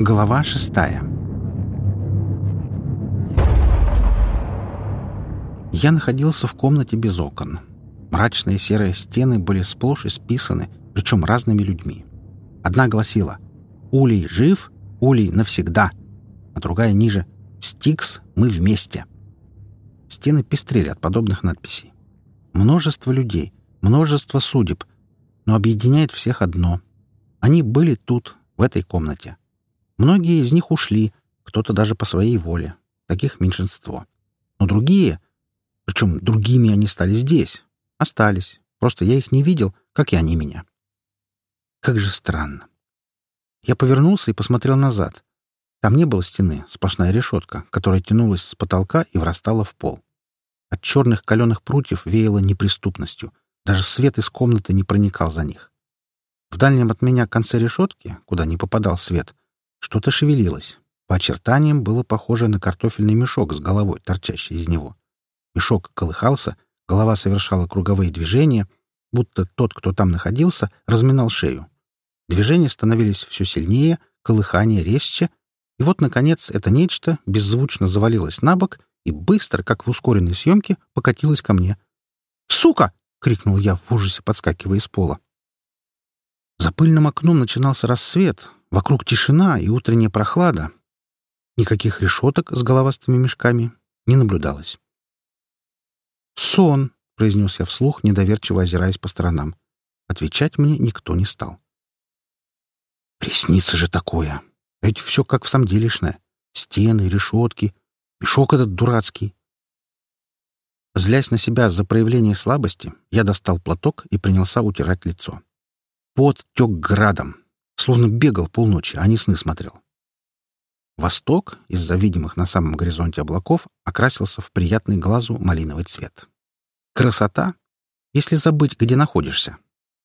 Глава шестая Я находился в комнате без окон. Мрачные серые стены были сплошь исписаны, причем разными людьми. Одна гласила «Улей жив, Улей навсегда», а другая ниже «Стикс, мы вместе». Стены пестрели от подобных надписей. Множество людей, множество судеб, но объединяет всех одно. Они были тут, в этой комнате. Многие из них ушли, кто-то даже по своей воле. Таких меньшинство. Но другие, причем другими они стали здесь, остались. Просто я их не видел, как и они меня. Как же странно. Я повернулся и посмотрел назад. Там не было стены, сплошная решетка, которая тянулась с потолка и врастала в пол. От черных каленых прутьев веяло неприступностью. Даже свет из комнаты не проникал за них. В дальнем от меня конце решетки, куда не попадал свет, что-то шевелилось. По очертаниям было похоже на картофельный мешок с головой, торчащий из него. Мешок колыхался, голова совершала круговые движения, будто тот, кто там находился, разминал шею. Движения становились все сильнее, колыхание резче, и вот, наконец, это нечто беззвучно завалилось на бок и быстро, как в ускоренной съемке, покатилось ко мне. «Сука!» — крикнул я в ужасе, подскакивая из пола. За пыльным окном начинался рассвет, вокруг тишина и утренняя прохлада. Никаких решеток с головастыми мешками не наблюдалось. «Сон!» — произнес я вслух, недоверчиво озираясь по сторонам. Отвечать мне никто не стал. «Приснится же такое! Ведь все как в самом делешное. Стены, решетки, мешок этот дурацкий. Злясь на себя за проявление слабости, я достал платок и принялся утирать лицо. Пот тек градом, словно бегал полночи, а не сны смотрел. Восток, из-за видимых на самом горизонте облаков, окрасился в приятный глазу малиновый цвет. Красота, если забыть, где находишься.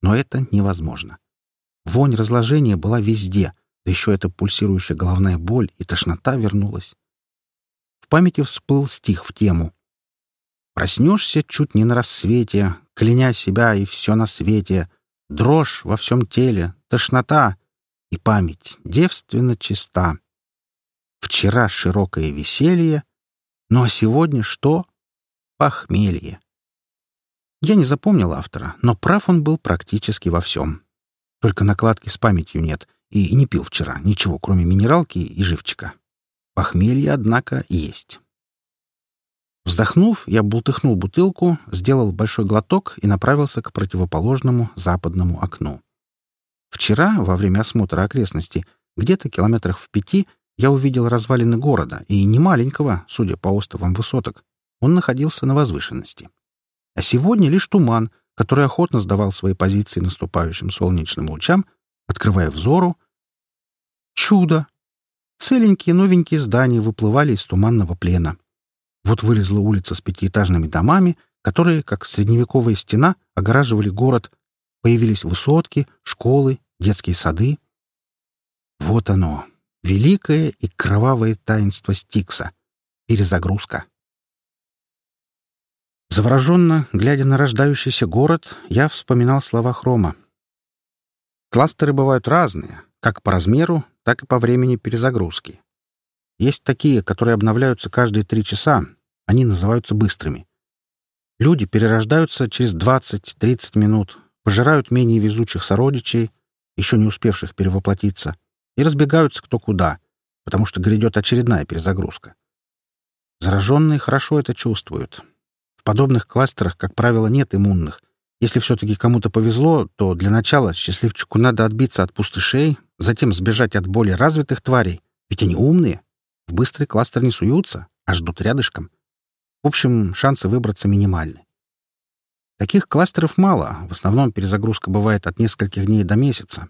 Но это невозможно. Вонь разложения была везде, да еще эта пульсирующая головная боль и тошнота вернулась. В памяти всплыл стих в тему. «Проснешься чуть не на рассвете, кляня себя и все на свете, дрожь во всем теле, тошнота и память девственно чиста. Вчера широкое веселье, ну а сегодня что? Похмелье». Я не запомнил автора, но прав он был практически во всем. Только накладки с памятью нет, и не пил вчера ничего, кроме минералки и живчика. Похмелье, однако, есть. Вздохнув, я бултыхнул бутылку, сделал большой глоток и направился к противоположному западному окну. Вчера, во время осмотра окрестностей, где-то километрах в пяти, я увидел развалины города, и не маленького, судя по островам высоток. Он находился на возвышенности. А сегодня лишь туман, который охотно сдавал свои позиции наступающим солнечным лучам, открывая взору Чудо! Целенькие новенькие здания выплывали из туманного плена. Вот вылезла улица с пятиэтажными домами, которые, как средневековая стена, огораживали город. Появились высотки, школы, детские сады. Вот оно, великое и кровавое таинство Стикса — перезагрузка. Завороженно, глядя на рождающийся город, я вспоминал слова Хрома. Кластеры бывают разные, как по размеру, так и по времени перезагрузки. Есть такие, которые обновляются каждые три часа. Они называются быстрыми. Люди перерождаются через 20-30 минут, пожирают менее везучих сородичей, еще не успевших перевоплотиться, и разбегаются кто куда, потому что грядет очередная перезагрузка. Зараженные хорошо это чувствуют. В подобных кластерах, как правило, нет иммунных. Если все-таки кому-то повезло, то для начала счастливчику надо отбиться от пустышей, затем сбежать от более развитых тварей, ведь они умные. В быстрый кластер не суются, а ждут рядышком. В общем, шансы выбраться минимальны. Таких кластеров мало, в основном перезагрузка бывает от нескольких дней до месяца.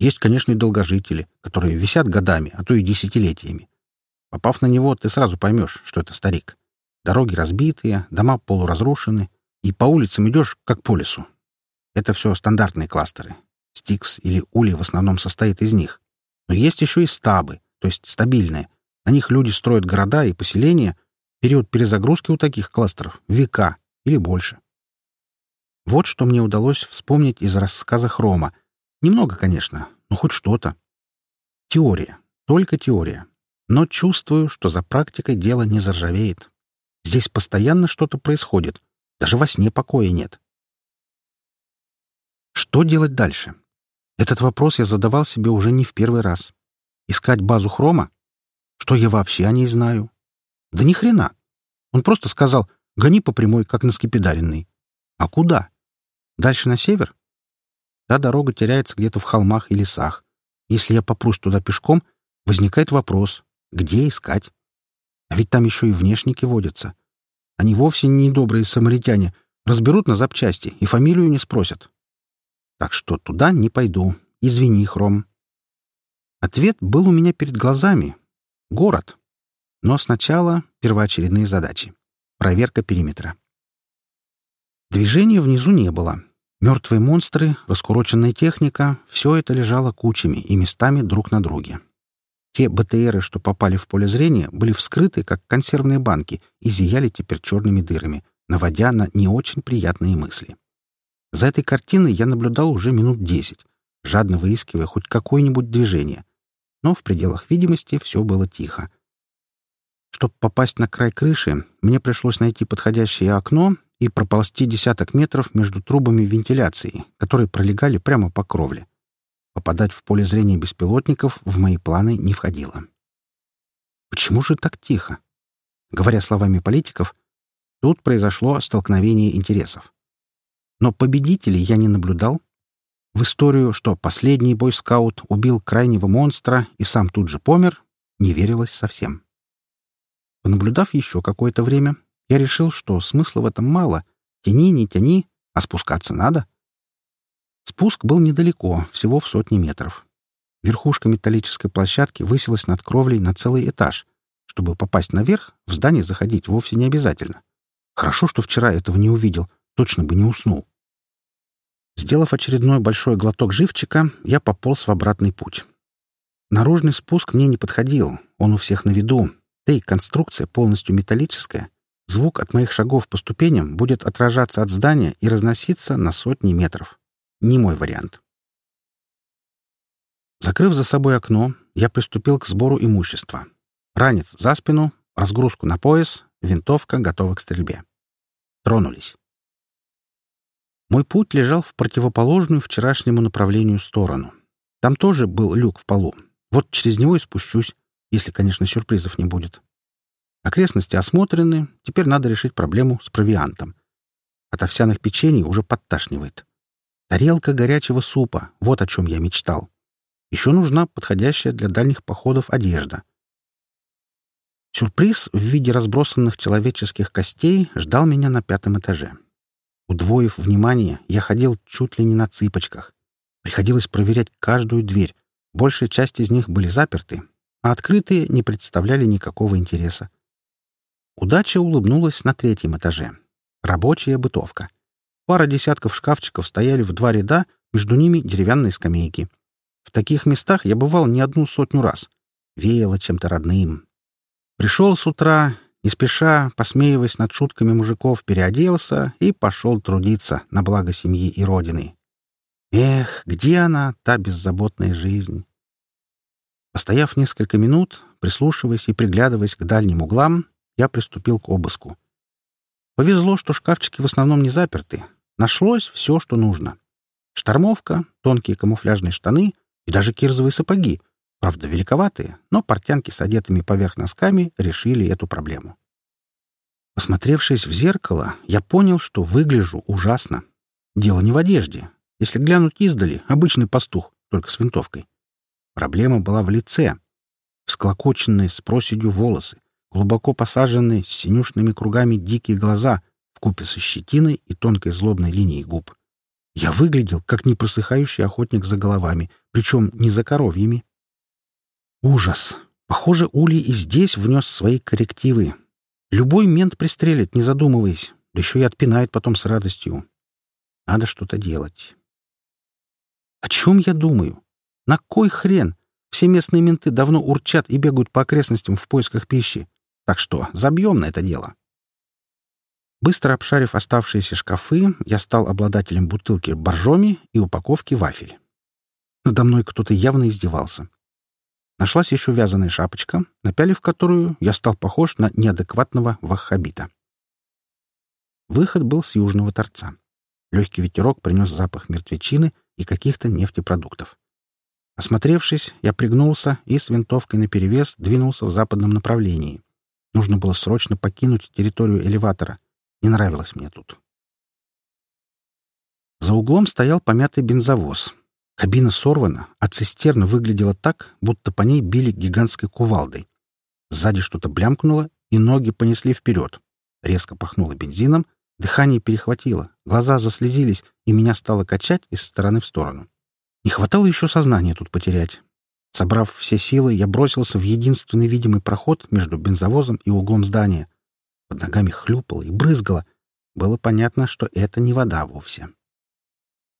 Есть, конечно, и долгожители, которые висят годами, а то и десятилетиями. Попав на него, ты сразу поймешь, что это старик. Дороги разбитые, дома полуразрушены, и по улицам идешь, как по лесу. Это все стандартные кластеры, Стикс или Ули в основном состоит из них. Но есть еще и стабы, то есть стабильные. На них люди строят города и поселения. Период перезагрузки у таких кластеров — века или больше. Вот что мне удалось вспомнить из рассказа Хрома. Немного, конечно, но хоть что-то. Теория. только теория. Но чувствую, что за практикой дело не заржавеет. Здесь постоянно что-то происходит. Даже во сне покоя нет. Что делать дальше? Этот вопрос я задавал себе уже не в первый раз. Искать базу хрома? Что я вообще о ней знаю? Да ни хрена. Он просто сказал, гони по прямой, как на скипидаренный. А куда? Дальше на север? Та дорога теряется где-то в холмах и лесах. Если я попрусь туда пешком, возникает вопрос, где искать? А ведь там еще и внешники водятся. Они вовсе не добрые самаритяне, разберут на запчасти и фамилию не спросят. Так что туда не пойду. Извини, Хром. Ответ был у меня перед глазами. Город. Но сначала первоочередные задачи. Проверка периметра. Движения внизу не было. Мертвые монстры, раскуроченная техника — все это лежало кучами и местами друг на друге. Те БТРы, что попали в поле зрения, были вскрыты, как консервные банки, и зияли теперь черными дырами, наводя на не очень приятные мысли. За этой картиной я наблюдал уже минут десять, жадно выискивая хоть какое-нибудь движение. Но в пределах видимости все было тихо. Чтобы попасть на край крыши, мне пришлось найти подходящее окно и проползти десяток метров между трубами вентиляции, которые пролегали прямо по кровле. Попадать в поле зрения беспилотников в мои планы не входило. Почему же так тихо? Говоря словами политиков, тут произошло столкновение интересов. Но победителей я не наблюдал. В историю, что последний бойскаут убил крайнего монстра и сам тут же помер, не верилось совсем. Понаблюдав еще какое-то время, я решил, что смысла в этом мало. Тяни, не тяни, а спускаться надо. Спуск был недалеко, всего в сотни метров. Верхушка металлической площадки высилась над кровлей на целый этаж. Чтобы попасть наверх, в здание заходить вовсе не обязательно. Хорошо, что вчера этого не увидел, точно бы не уснул. Сделав очередной большой глоток живчика, я пополз в обратный путь. Наружный спуск мне не подходил, он у всех на виду, да и конструкция полностью металлическая. Звук от моих шагов по ступеням будет отражаться от здания и разноситься на сотни метров. Не мой вариант. Закрыв за собой окно, я приступил к сбору имущества. Ранец за спину, разгрузку на пояс, винтовка готова к стрельбе. Тронулись. Мой путь лежал в противоположную вчерашнему направлению сторону. Там тоже был люк в полу. Вот через него и спущусь, если, конечно, сюрпризов не будет. Окрестности осмотрены, теперь надо решить проблему с провиантом. От овсяных печений уже подташнивает. Тарелка горячего супа — вот о чем я мечтал. Еще нужна подходящая для дальних походов одежда. Сюрприз в виде разбросанных человеческих костей ждал меня на пятом этаже. Удвоив внимание, я ходил чуть ли не на цыпочках. Приходилось проверять каждую дверь. Большая часть из них были заперты, а открытые не представляли никакого интереса. Удача улыбнулась на третьем этаже. Рабочая бытовка. Пара десятков шкафчиков стояли в два ряда, между ними деревянные скамейки. В таких местах я бывал не одну сотню раз. Веяло чем-то родным. Пришел с утра, не спеша, посмеиваясь над шутками мужиков, переоделся и пошел трудиться на благо семьи и родины. Эх, где она, та беззаботная жизнь? Постояв несколько минут, прислушиваясь и приглядываясь к дальним углам, я приступил к обыску. Повезло, что шкафчики в основном не заперты. Нашлось все, что нужно. Штормовка, тонкие камуфляжные штаны и даже кирзовые сапоги. Правда, великоватые, но портянки с одетыми поверх носками решили эту проблему. Посмотревшись в зеркало, я понял, что выгляжу ужасно. Дело не в одежде. Если глянуть издали, обычный пастух, только с винтовкой. Проблема была в лице. Всклокоченные с проседью волосы, глубоко посаженные с синюшными кругами дикие глаза в купе со щетиной и тонкой злобной линией губ. Я выглядел, как непросыхающий охотник за головами, причем не за коровьями. Ужас! Похоже, Улей и здесь внес свои коррективы. Любой мент пристрелит, не задумываясь, да еще и отпинает потом с радостью. Надо что-то делать. О чем я думаю? На кой хрен? Все местные менты давно урчат и бегают по окрестностям в поисках пищи. Так что забьем на это дело. Быстро обшарив оставшиеся шкафы, я стал обладателем бутылки боржоми и упаковки вафель. Надо мной кто-то явно издевался. Нашлась еще вязаная шапочка, напялив которую, я стал похож на неадекватного ваххабита. Выход был с южного торца. Легкий ветерок принес запах мертвечины и каких-то нефтепродуктов. Осмотревшись, я пригнулся и с винтовкой наперевес двинулся в западном направлении. Нужно было срочно покинуть территорию элеватора. Не нравилось мне тут. За углом стоял помятый бензовоз. Кабина сорвана, а цистерна выглядела так, будто по ней били гигантской кувалдой. Сзади что-то блямкнуло, и ноги понесли вперед. Резко пахнуло бензином, дыхание перехватило, глаза заслезились, и меня стало качать из стороны в сторону. Не хватало еще сознания тут потерять. Собрав все силы, я бросился в единственный видимый проход между бензовозом и углом здания. Под ногами хлюпало и брызгало. Было понятно, что это не вода вовсе.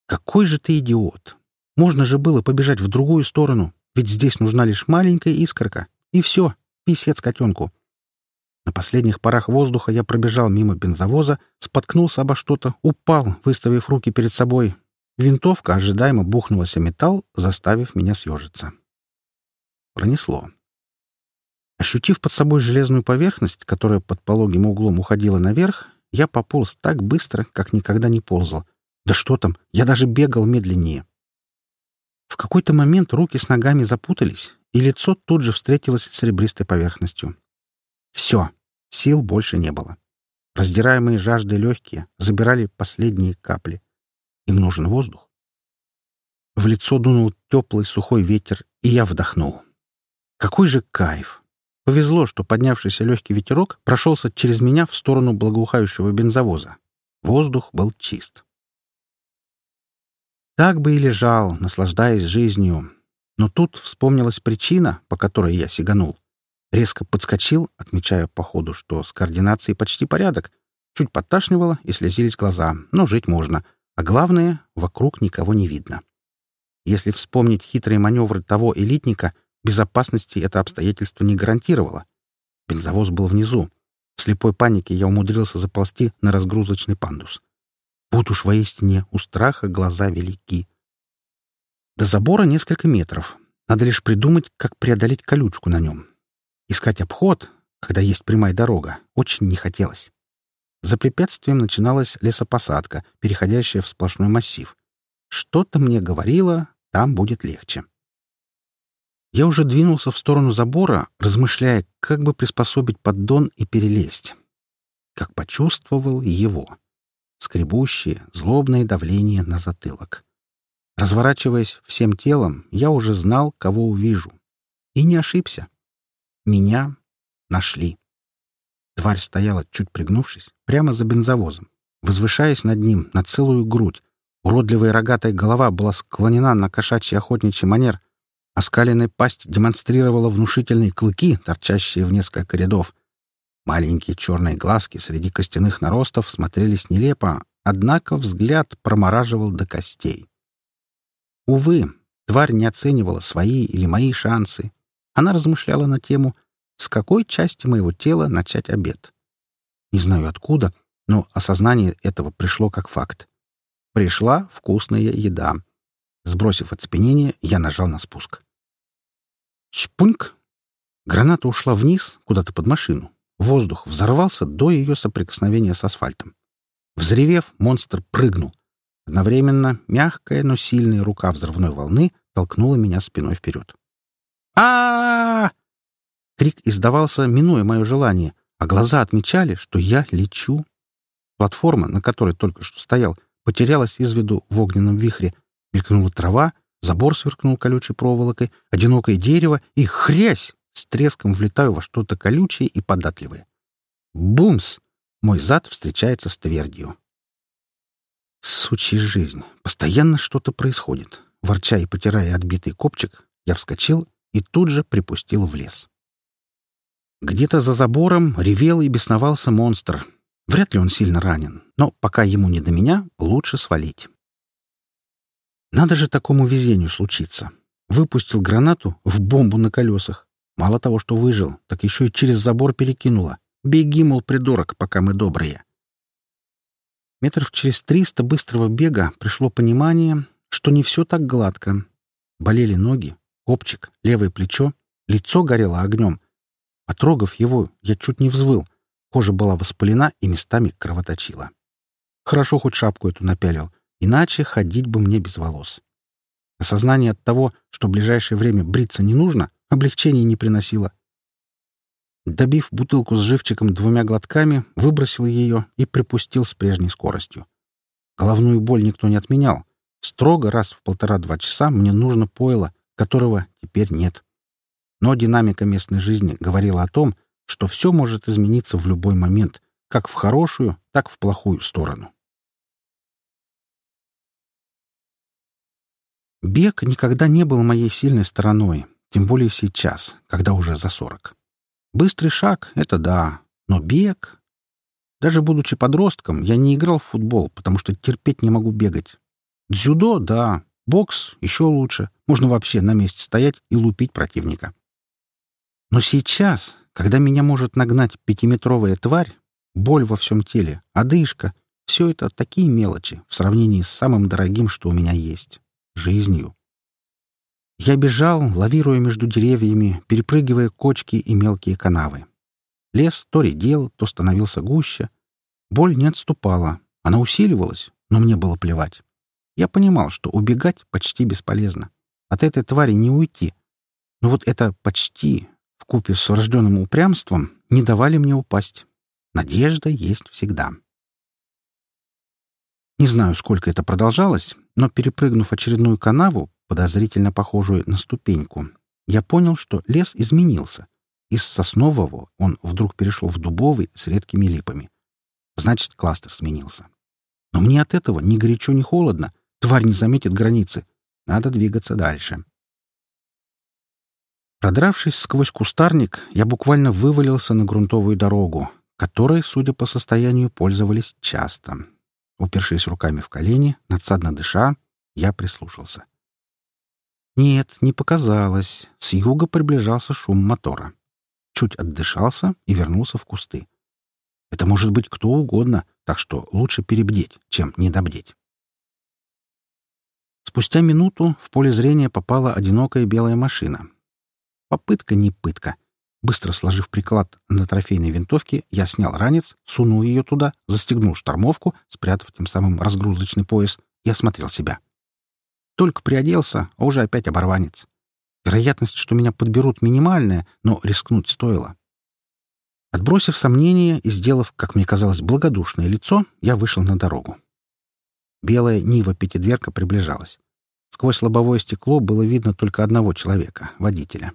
«Какой же ты идиот! Можно же было побежать в другую сторону, ведь здесь нужна лишь маленькая искорка. И все, писец котенку. На последних парах воздуха я пробежал мимо бензовоза, споткнулся обо что-то, упал, выставив руки перед собой. Винтовка ожидаемо бухнулась о металл, заставив меня съежиться. Пронесло. Ощутив под собой железную поверхность, которая под пологим углом уходила наверх, я пополз так быстро, как никогда не ползал. Да что там, я даже бегал медленнее. В какой-то момент руки с ногами запутались, и лицо тут же встретилось с ребристой поверхностью. Все, сил больше не было. Раздираемые жаждой легкие забирали последние капли. Им нужен воздух. В лицо дунул теплый сухой ветер, и я вдохнул. Какой же кайф! Повезло, что поднявшийся легкий ветерок прошелся через меня в сторону благоухающего бензовоза. Воздух был чист. Так бы и лежал, наслаждаясь жизнью. Но тут вспомнилась причина, по которой я сиганул. Резко подскочил, отмечая по ходу, что с координацией почти порядок. Чуть подташнивало и слезились глаза, но жить можно. А главное, вокруг никого не видно. Если вспомнить хитрые маневры того элитника, безопасности это обстоятельство не гарантировало. Бензовоз был внизу. В слепой панике я умудрился заползти на разгрузочный пандус. Вот уж воистине у страха глаза велики. До забора несколько метров. Надо лишь придумать, как преодолеть колючку на нем. Искать обход, когда есть прямая дорога, очень не хотелось. За препятствием начиналась лесопосадка, переходящая в сплошной массив. Что-то мне говорило, там будет легче. Я уже двинулся в сторону забора, размышляя, как бы приспособить поддон и перелезть. Как почувствовал его скребущее, злобное давление на затылок. Разворачиваясь всем телом, я уже знал, кого увижу. И не ошибся. Меня нашли. Тварь стояла, чуть пригнувшись, прямо за бензовозом, возвышаясь над ним на целую грудь. Уродливая рогатая голова была склонена на кошачий охотничий манер. Оскаленная пасть демонстрировала внушительные клыки, торчащие в несколько рядов. Маленькие черные глазки среди костяных наростов смотрелись нелепо, однако взгляд промораживал до костей. Увы, тварь не оценивала свои или мои шансы. Она размышляла на тему, с какой части моего тела начать обед. Не знаю откуда, но осознание этого пришло как факт. Пришла вкусная еда. Сбросив оцепенение, я нажал на спуск. Чпуньк! Граната ушла вниз, куда-то под машину. Воздух взорвался до ее соприкосновения с асфальтом. Взревев, монстр прыгнул. Одновременно мягкая, но сильная рука взрывной волны толкнула меня спиной вперед. а Крик издавался, минуя мое желание, а глаза отмечали, что я лечу. Платформа, на которой только что стоял, потерялась из виду в огненном вихре. Мелькнула трава, забор сверкнул колючей проволокой, одинокое дерево и хрясь! С треском влетаю во что-то колючее и податливое. Бумс! Мой зад встречается с твердью. Сучья жизнь. Постоянно что-то происходит. Ворча и потирая отбитый копчик, я вскочил и тут же припустил в лес. Где-то за забором ревел и бесновался монстр. Вряд ли он сильно ранен, но пока ему не до меня, лучше свалить. Надо же такому везению случиться. Выпустил гранату в бомбу на колесах. Мало того, что выжил, так еще и через забор перекинула. Беги, мол, придурок, пока мы добрые. Метров через триста быстрого бега пришло понимание, что не все так гладко. Болели ноги, копчик, левое плечо, Лицо горело огнем. Потрогав его, я чуть не взвыл. Кожа была воспалена и местами кровоточила. Хорошо хоть шапку эту напялил, иначе ходить бы мне без волос. Осознание от того, что в ближайшее время бриться не нужно, облегчения не приносило. Добив бутылку с живчиком двумя глотками, выбросил ее и припустил с прежней скоростью. Головную боль никто не отменял. Строго раз в полтора-два часа мне нужно пойло, которого теперь нет. Но динамика местной жизни говорила о том, что все может измениться в любой момент, как в хорошую, так в плохую сторону. Бег никогда не был моей сильной стороной, тем более сейчас, когда уже за сорок. Быстрый шаг — это да, но бег... Даже будучи подростком, я не играл в футбол, потому что терпеть не могу бегать. Дзюдо — да, бокс — еще лучше. Можно вообще на месте стоять и лупить противника. Но сейчас, когда меня может нагнать пятиметровая тварь, боль во всем теле, одышка — все это такие мелочи в сравнении с самым дорогим, что у меня есть — жизнью. Я бежал, лавируя между деревьями, перепрыгивая кочки и мелкие канавы. Лес то редел, то становился гуще. Боль не отступала, она усиливалась, но мне было плевать. Я понимал, что убегать почти бесполезно. От этой твари не уйти. Но вот это «почти» в купе с врожденным упрямством не давали мне упасть. Надежда есть всегда. Не знаю, сколько это продолжалось, но, перепрыгнув очередную канаву, подозрительно похожую на ступеньку, я понял, что лес изменился. Из соснового он вдруг перешел в дубовый с редкими липами. Значит, кластер сменился. Но мне от этого ни горячо, ни холодно. Тварь не заметит границы. Надо двигаться дальше. Продравшись сквозь кустарник, я буквально вывалился на грунтовую дорогу, которой, судя по состоянию, пользовались часто. Упершись руками в колени, надсадно дыша, я прислушался. Нет, не показалось. С юга приближался шум мотора. Чуть отдышался и вернулся в кусты. Это может быть кто угодно, так что лучше перебдеть, чем недобдеть. Спустя минуту в поле зрения попала одинокая белая машина. Попытка не пытка. Быстро сложив приклад на трофейной винтовке, я снял ранец, сунул ее туда, застегнул штормовку, спрятав тем самым разгрузочный пояс, и осмотрел себя. Только приоделся, а уже опять оборванец. Вероятность, что меня подберут, минимальная, но рискнуть стоило. Отбросив сомнения и сделав, как мне казалось, благодушное лицо, я вышел на дорогу. Белая Нива-пятидверка приближалась. Сквозь лобовое стекло было видно только одного человека — водителя.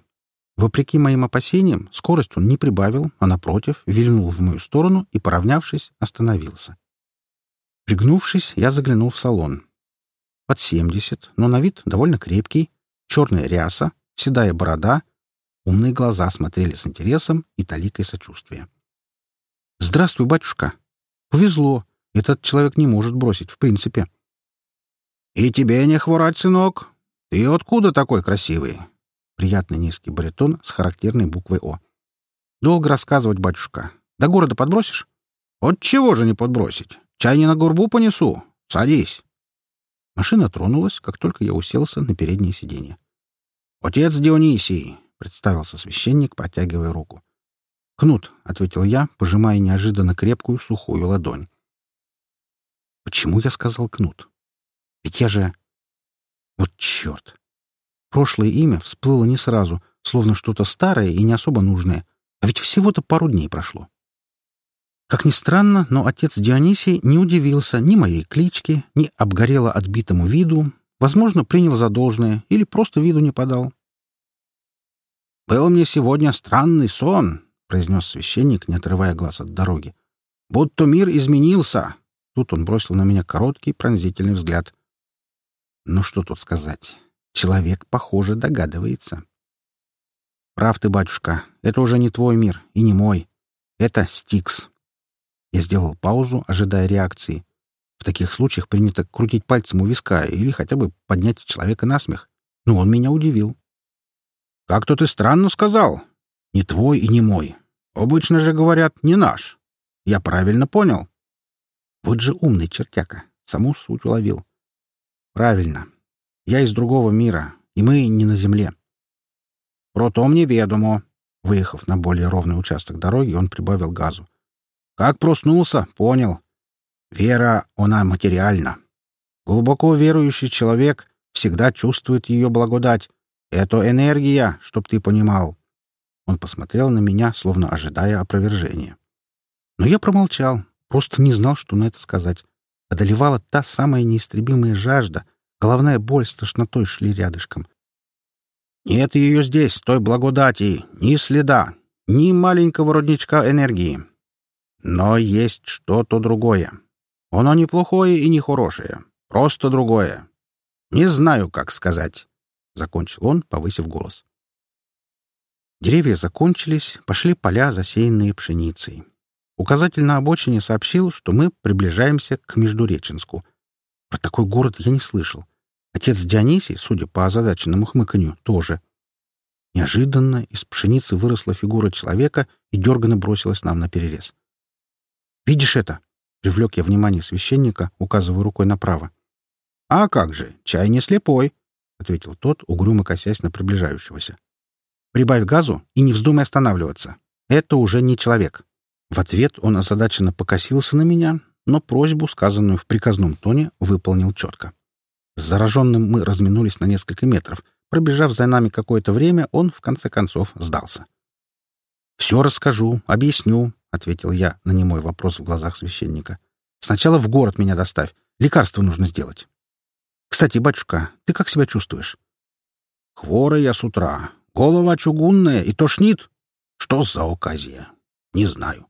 Вопреки моим опасениям, скорость он не прибавил, а, напротив, вильнул в мою сторону и, поравнявшись, остановился. Пригнувшись, я заглянул в салон под семьдесят, но на вид довольно крепкий, черная ряса, седая борода, умные глаза смотрели с интересом и таликой сочувствия. «Здравствуй, батюшка! Повезло. Этот человек не может бросить, в принципе». «И тебе не хворать, сынок. Ты откуда такой красивый?» Приятный низкий баритон с характерной буквой «О». «Долго рассказывать, батюшка. До города подбросишь?» «От чего же не подбросить? Чай не на горбу понесу. Садись». Машина тронулась, как только я уселся на переднее сиденье. «Отец Дионисий!» — представился священник, протягивая руку. «Кнут», — ответил я, пожимая неожиданно крепкую сухую ладонь. «Почему я сказал Кнут? Ведь я же...» «Вот черт!» Прошлое имя всплыло не сразу, словно что-то старое и не особо нужное, а ведь всего-то пару дней прошло. Как ни странно, но отец Дионисий не удивился ни моей кличке, ни обгорело отбитому виду, возможно, принял за должное или просто виду не подал. «Был мне сегодня странный сон», — произнес священник, не отрывая глаз от дороги. «Будто мир изменился». Тут он бросил на меня короткий пронзительный взгляд. Ну что тут сказать? Человек, похоже, догадывается. «Прав ты, батюшка, это уже не твой мир и не мой. Это Стикс». Я сделал паузу, ожидая реакции. В таких случаях принято крутить пальцем у виска или хотя бы поднять человека на смех. Но он меня удивил. «Как-то ты странно сказал. Не твой и не мой. Обычно же говорят «не наш». Я правильно понял?» Вот же умный чертяка. Саму суть уловил. «Правильно. Я из другого мира, и мы не на земле. Про то мне ведомо». Выехав на более ровный участок дороги, он прибавил газу. «Как проснулся, понял. Вера, она материальна. Глубоко верующий человек всегда чувствует ее благодать. Это энергия, чтоб ты понимал». Он посмотрел на меня, словно ожидая опровержения. Но я промолчал, просто не знал, что на это сказать. Одолевала та самая неистребимая жажда, головная боль с тошнотой шли рядышком. Нет ее здесь, той благодати, ни следа, ни маленького родничка энергии. Но есть что-то другое. Оно не плохое и не хорошее, просто другое. Не знаю, как сказать, — закончил он, повысив голос. Деревья закончились, пошли поля, засеянные пшеницей. Указатель на обочине сообщил, что мы приближаемся к Междуреченску. Про такой город я не слышал. Отец Дионисий, судя по озадаченному хмыканью, тоже. Неожиданно из пшеницы выросла фигура человека и дерганно бросилась нам на перерез. «Видишь это?» — привлек я внимание священника, указывая рукой направо. «А как же, чай не слепой!» — ответил тот, угрюмо косясь на приближающегося. «Прибавь газу и не вздумай останавливаться. Это уже не человек». В ответ он озадаченно покосился на меня, но просьбу, сказанную в приказном тоне, выполнил четко. С зараженным мы разминулись на несколько метров. Пробежав за нами какое-то время, он, в конце концов, сдался. «Все расскажу, объясню», — ответил я на немой вопрос в глазах священника. «Сначала в город меня доставь. Лекарство нужно сделать». «Кстати, батюшка, ты как себя чувствуешь?» «Хворый я с утра. Голова чугунная и тошнит. Что за оказия? Не знаю».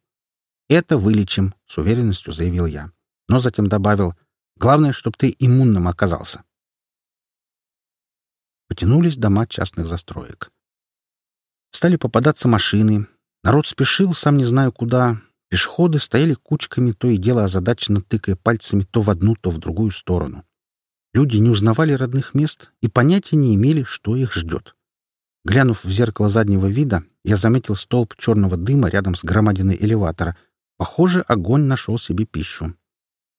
«Это вылечим», — с уверенностью заявил я. Но затем добавил, Главное, чтобы ты иммунным оказался. Потянулись дома частных застроек. Стали попадаться машины. Народ спешил, сам не знаю куда. Пешеходы стояли кучками, то и дело озадаченно тыкая пальцами то в одну, то в другую сторону. Люди не узнавали родных мест и понятия не имели, что их ждет. Глянув в зеркало заднего вида, я заметил столб черного дыма рядом с громадиной элеватора. Похоже, огонь нашел себе пищу.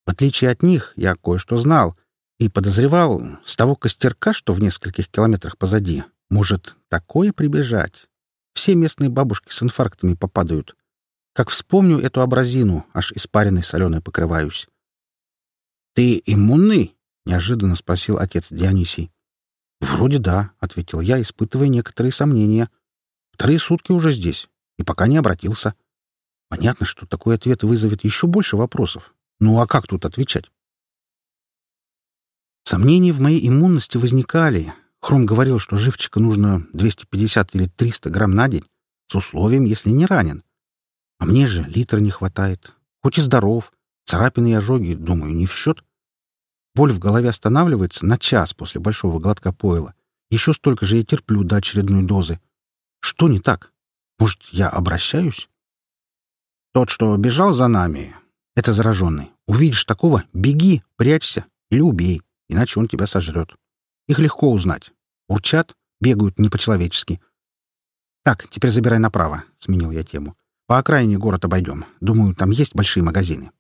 В отличие от них, я кое-что знал и подозревал, с того костерка, что в нескольких километрах позади, может такое прибежать. Все местные бабушки с инфарктами попадают. Как вспомню эту абразину, аж испаренной соленой покрываюсь. — Ты иммунный? — неожиданно спросил отец Дионисий. — Вроде да, — ответил я, испытывая некоторые сомнения. Вторые сутки уже здесь, и пока не обратился. Понятно, что такой ответ вызовет еще больше вопросов, ну а как тут отвечать? Сомнения в моей иммунности возникали. Хром говорил, что живчика нужно 250 или 300 грамм на день, с условием, если не ранен. А мне же литра не хватает. Хоть и здоров. Царапины и ожоги, думаю, не в счет. Боль в голове останавливается на час после большого глотка пойла. Еще столько же я терплю до очередной дозы. Что не так? Может, я обращаюсь? Тот, что бежал за нами, это зараженный. Увидишь такого — беги, прячься или убей, иначе он тебя сожрет. Их легко узнать. Урчат, бегают не по-человечески. «Так, теперь забирай направо», — сменил я тему. «По окраине город обойдем. Думаю, там есть большие магазины».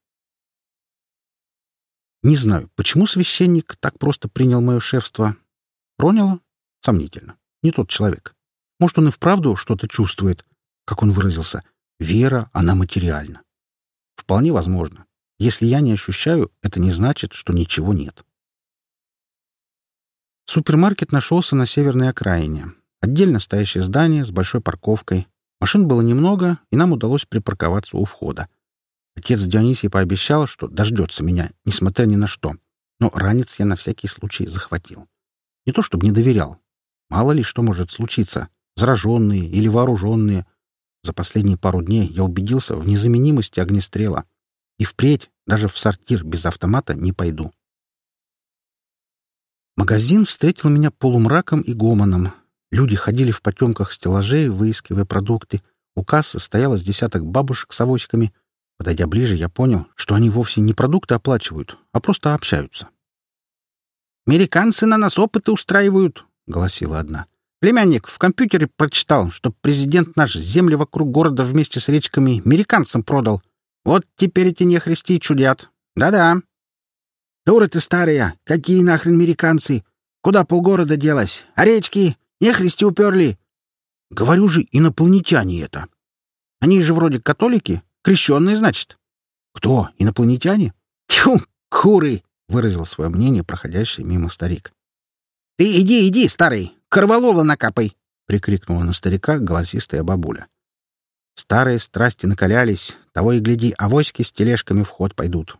Не знаю, почему священник так просто принял мое шефство. Проняло? Сомнительно. Не тот человек. Может, он и вправду что-то чувствует. Как он выразился, вера, она материальна. Вполне возможно. Если я не ощущаю, это не значит, что ничего нет. Супермаркет нашелся на северной окраине. Отдельно стоящее здание с большой парковкой. Машин было немного, и нам удалось припарковаться у входа. Отец Дионисий пообещал, что дождется меня, несмотря ни на что. Но ранец я на всякий случай захватил. Не то чтобы не доверял. Мало ли что может случиться. Зараженные или вооруженные. За последние пару дней я убедился в незаменимости огнестрела. И впредь даже в сортир без автомата не пойду. Магазин встретил меня полумраком и гомоном. Люди ходили в потемках стеллажей, выискивая продукты. У кассы стояло с десяток бабушек с авоськами. Подойдя ближе, я понял, что они вовсе не продукты оплачивают, а просто общаются. «Американцы на нас опыты устраивают», — голосила одна. Племянник в компьютере прочитал, что президент наш земли вокруг города вместе с речками американцам продал. Вот теперь эти нехристи чудят. Да-да. Дуры ты старые! Какие нахрен американцы? Куда полгорода делась? А речки? Нехристи уперли!» Говорю же, инопланетяне это. Они же вроде католики, крещенные, значит. Кто, инопланетяне? Тьфу, куры! — выразил свое мнение проходящий мимо старик. «Ты иди, иди, старый! Корвалола накапай!» — прикрикнула на старика голосистая бабуля. Старые страсти накалялись, того и гляди, авоськи с тележками в ход пойдут.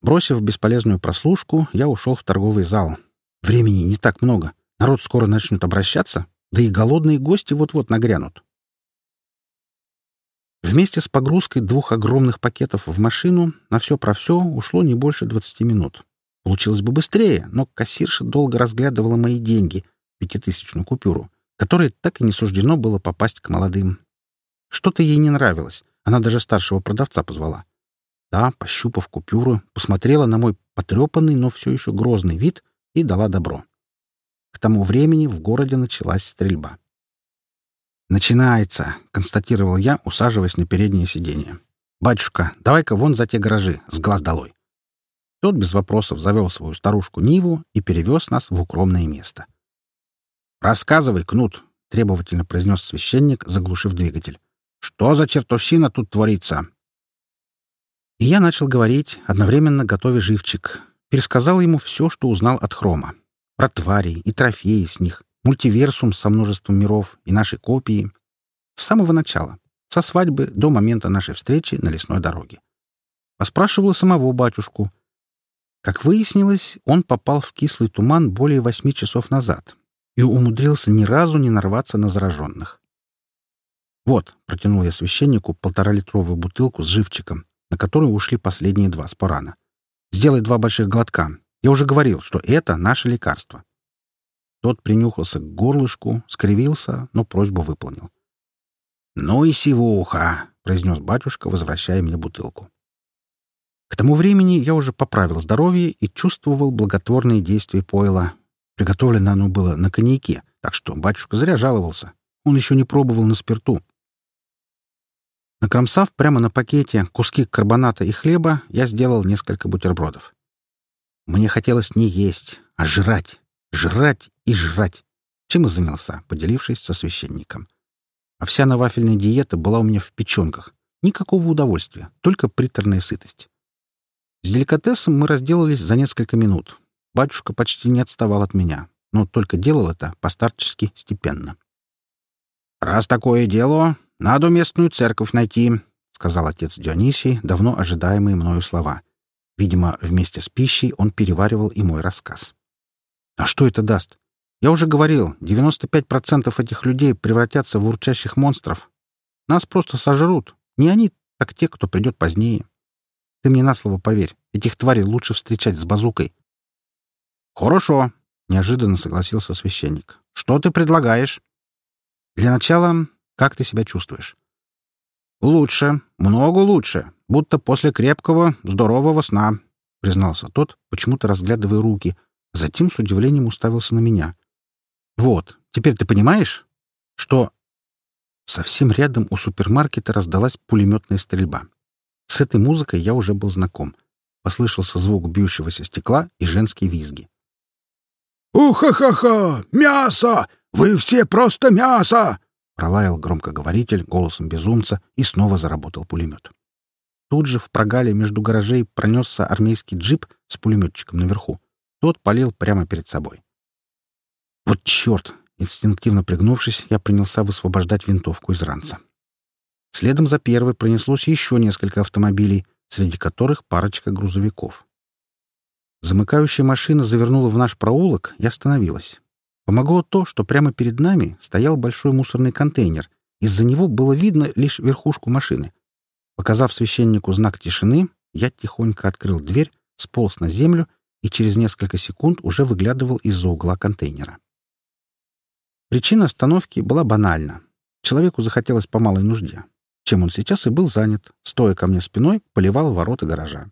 Бросив бесполезную прослушку, я ушел в торговый зал. Времени не так много. Народ скоро начнет обращаться, да и голодные гости вот-вот нагрянут. Вместе с погрузкой двух огромных пакетов в машину на все про все ушло не больше 20 минут. Получилось бы быстрее, но кассирша долго разглядывала мои деньги, пятитысячную купюру, которой так и не суждено было попасть к молодым. Что-то ей не нравилось. Она даже старшего продавца позвала. Та, пощупав купюру, посмотрела на мой потрепанный, но все еще грозный вид и дала добро. К тому времени в городе началась стрельба. «Начинается», — констатировал я, усаживаясь на переднее сиденье. «Батюшка, давай-ка вон за те гаражи, с глаз долой». Тот без вопросов завел свою старушку Ниву и перевез нас в укромное место. «Рассказывай, Кнут», — требовательно произнес священник, заглушив двигатель. «Что за чертовщина тут творится?» И я начал говорить, одновременно готовя живчик. Пересказал ему все, что узнал от Хрома. Про тварей и трофеи с них, мультиверсум со множеством миров и наши копии. С самого начала, со свадьбы до момента нашей встречи на лесной дороге. Поспрашивала самого батюшку. Как выяснилось, он попал в кислый туман более восьми часов назад и умудрился ни разу не нарваться на зараженных. «Вот», — протянул я священнику полторалитровую бутылку с живчиком, на которую ушли последние два спорана. «Сделай два больших глотка. Я уже говорил, что это наше лекарство. Тот принюхался к горлышку, скривился, но просьбу выполнил. «Ну и сивуха!» — произнес батюшка, возвращая мне бутылку. К тому времени я уже поправил здоровье и чувствовал благотворные действия пойла. Приготовлено оно было на коньяке, так что батюшка зря жаловался. Он еще не пробовал на спирту. Накромсав прямо на пакете куски карбоната и хлеба, я сделал несколько бутербродов. Мне хотелось не есть, а жрать. Жрать и жрать. Чем и занялся, поделившись со священником. Овсяно-вафельная диета была у меня в печенках. Никакого удовольствия, только приторная сытость. С деликатесом мы разделались за несколько минут. Батюшка почти не отставал от меня, но только делал это постарчески степенно. «Раз такое дело, надо местную церковь найти», — сказал отец Дионисий, давно ожидаемые мною слова. Видимо, вместе с пищей он переваривал и мой рассказ. А что это даст? Я уже говорил, 95% этих людей превратятся в урчащих монстров. Нас просто сожрут. Не они, так те, кто придет позднее. Ты мне на слово поверь, этих тварей лучше встречать с базукой. Хорошо, неожиданно согласился священник. Что ты предлагаешь? Для начала, как ты себя чувствуешь? Лучше, много лучше, будто после крепкого, здорового сна, признался тот, почему-то разглядывая руки, Затем с удивлением уставился на меня. «Вот, теперь ты понимаешь, что...» Совсем рядом у супермаркета раздалась пулеметная стрельба. С этой музыкой я уже был знаком. Послышался звук бьющегося стекла и женские визги. «Уха-ха-ха! Мясо! Вы все просто мясо!» пролаял громкоговоритель голосом безумца и снова заработал пулемет. Тут же в прогале между гаражей пронесся армейский джип с пулеметчиком наверху. Тот палил прямо перед собой. «Вот черт!» Инстинктивно пригнувшись, я принялся высвобождать винтовку из ранца. Следом за первой пронеслось еще несколько автомобилей, среди которых парочка грузовиков. Замыкающая машина завернула в наш проулок и остановилась. Помогло то, что прямо перед нами стоял большой мусорный контейнер. Из-за него было видно лишь верхушку машины. Показав священнику знак тишины, я тихонько открыл дверь, сполз на землю и через несколько секунд уже выглядывал из-за угла контейнера. Причина остановки была банальна. Человеку захотелось по малой нужде. Чем он сейчас и был занят, стоя ко мне спиной, поливал ворота гаража.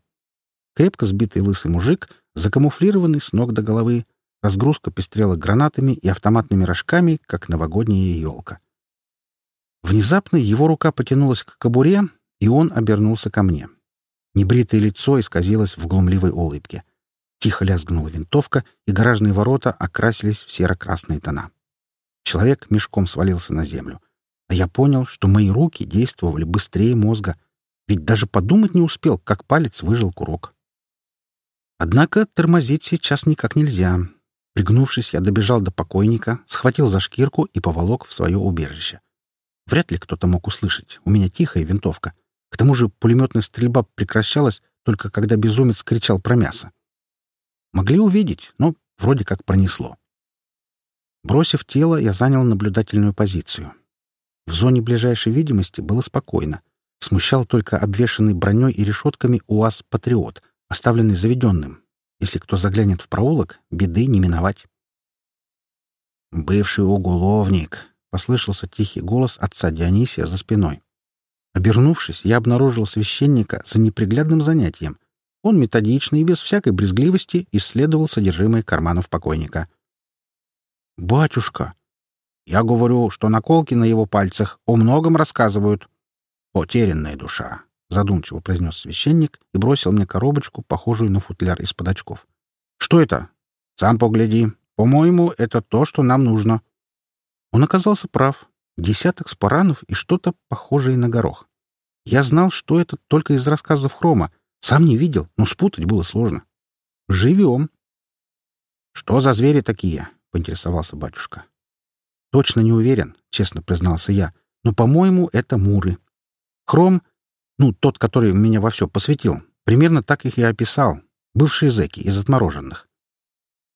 Крепко сбитый лысый мужик, закамуфлированный с ног до головы, разгрузка пестрела гранатами и автоматными рожками, как новогодняя елка. Внезапно его рука потянулась к кобуре, и он обернулся ко мне. Небритое лицо исказилось в глумливой улыбке — Тихо лязгнула винтовка, и гаражные ворота окрасились в серо-красные тона. Человек мешком свалился на землю. А я понял, что мои руки действовали быстрее мозга, ведь даже подумать не успел, как палец выжил курок. Однако тормозить сейчас никак нельзя. Пригнувшись, я добежал до покойника, схватил за шкирку и поволок в свое убежище. Вряд ли кто-то мог услышать. У меня тихая винтовка. К тому же пулеметная стрельба прекращалась только когда безумец кричал про мясо. Могли увидеть, но вроде как пронесло. Бросив тело, я занял наблюдательную позицию. В зоне ближайшей видимости было спокойно. Смущал только обвешанный броней и решетками УАЗ «Патриот», оставленный заведенным. Если кто заглянет в проулок, беды не миновать. «Бывший уголовник», — послышался тихий голос отца Дионисия за спиной. Обернувшись, я обнаружил священника за неприглядным занятием. Он методично и без всякой брезгливости исследовал содержимое карманов покойника. «Батюшка!» «Я говорю, что наколки на его пальцах о многом рассказывают. Потерянная душа», — задумчиво произнес священник и бросил мне коробочку, похожую на футляр из-под очков. «Что это?» «Сам погляди. По-моему, это то, что нам нужно». Он оказался прав. Десяток спаранов и что-то похожее на горох. Я знал, что это только из рассказов Хрома. Сам не видел, но спутать было сложно. «Живем». «Что за звери такие?» — поинтересовался батюшка. «Точно не уверен», — честно признался я. «Но, по-моему, это муры. Хром, ну, тот, который меня во все посвятил, примерно так их и описал. Бывшие зэки из отмороженных.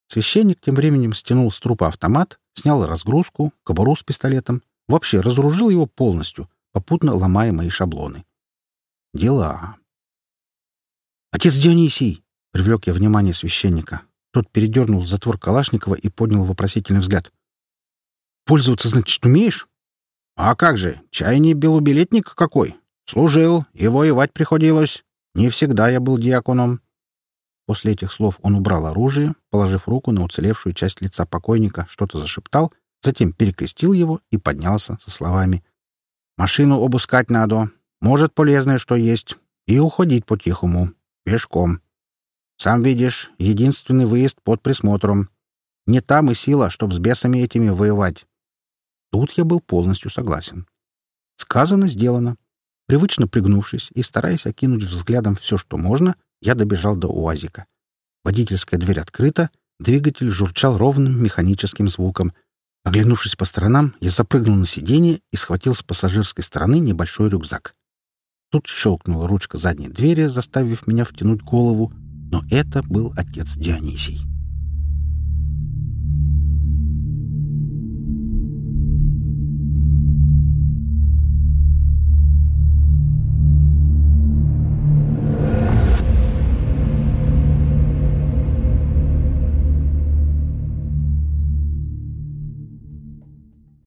Священник тем временем стянул с трупа автомат, снял разгрузку, кобуру с пистолетом, вообще разоружил его полностью, попутно ломая мои шаблоны. Дела. «Отец Дионисий!» — привлек я внимание священника. Тот передернул затвор Калашникова и поднял вопросительный взгляд. «Пользоваться, значит, умеешь?» «А как же, чай не белубилетник какой. Служил, и воевать приходилось. Не всегда я был диаконом». После этих слов он убрал оружие, положив руку на уцелевшую часть лица покойника, что-то зашептал, затем перекрестил его и поднялся со словами «Машину обыскать надо. Может, полезное что есть. И уходить по-тихому. Пешком. Сам видишь, единственный выезд под присмотром. Не там и сила, чтоб с бесами этими воевать. Тут я был полностью согласен. Сказано, сделано. Привычно пригнувшись и стараясь окинуть взглядом все, что можно, я добежал до УАЗика. Водительская дверь открыта, двигатель журчал ровным механическим звуком. Оглянувшись по сторонам, я запрыгнул на сиденье и схватил с пассажирской стороны небольшой рюкзак. Тут щелкнула ручка задней двери, заставив меня втянуть голову, но это был отец Дионисий.